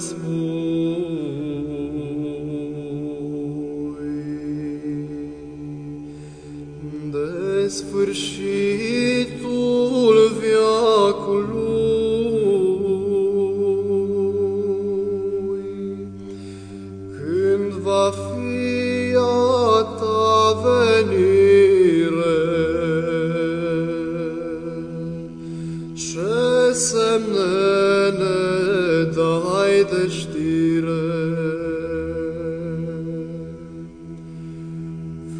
război. De sfârșitul de știre?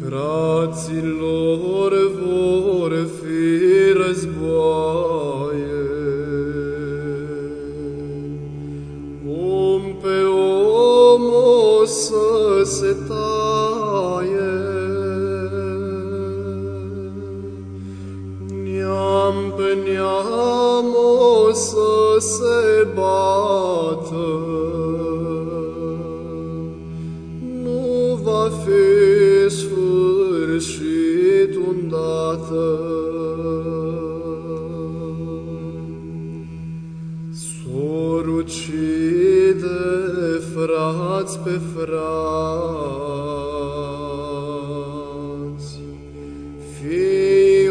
Fraților vor fi războaie, om pe om o să se taie, neam pe neam o să se bată, ucide frați pe frați, fii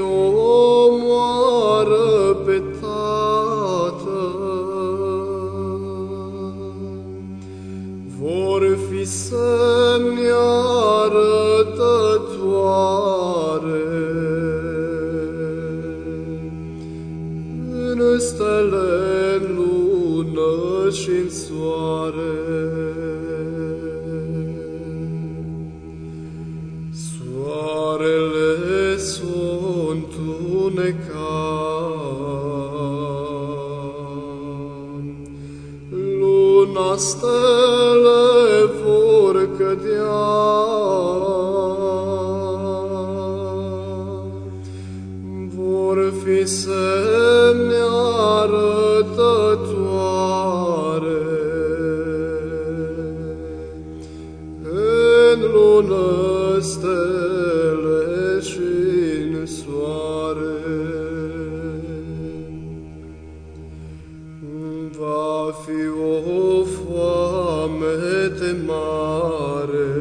omoară pe tată, vor fi semni arătătoare. În stele, stele vor cădea. Vor fi semne arătătoare stele și în soare. Va fi o foamete mare,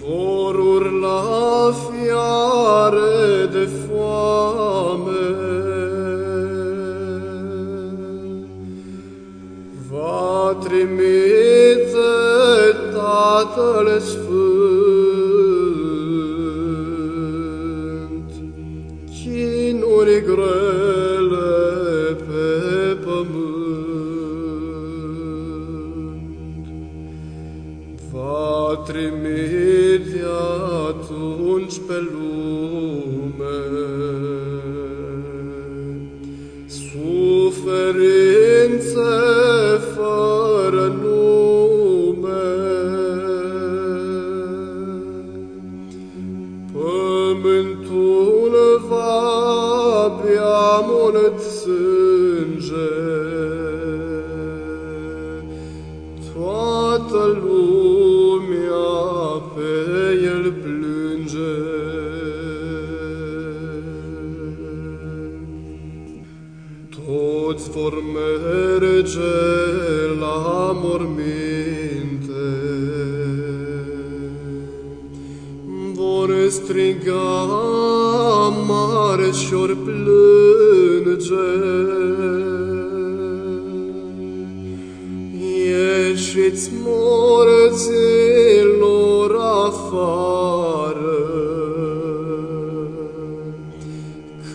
vor urla fiare de foame. Va trimite Tatăl Sfânt, chinuri grele pe pământ. Va trimite atunci pe lume suferințe fără nume. Sânge, toată lumea pe el plânge. Toți vor merge la morminte, vor striga mare și-or plânge. Ieșiți morților afară,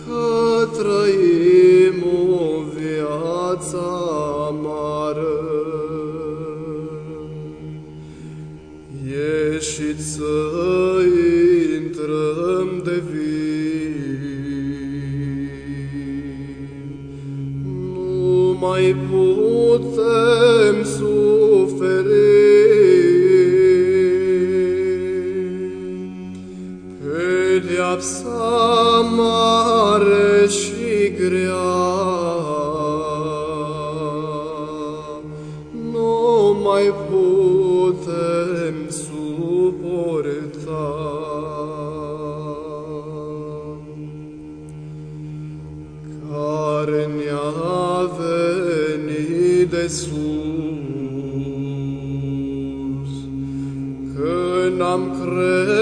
că trăim o viață amară. Ieșiți să mai putem suferi. Pedeapsa mare și grea, nu mai putem de sus, când am crezut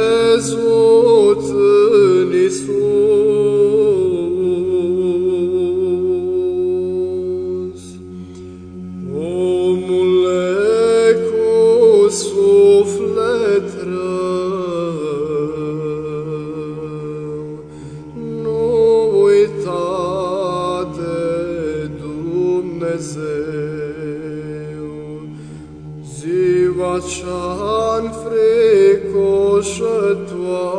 وشتوى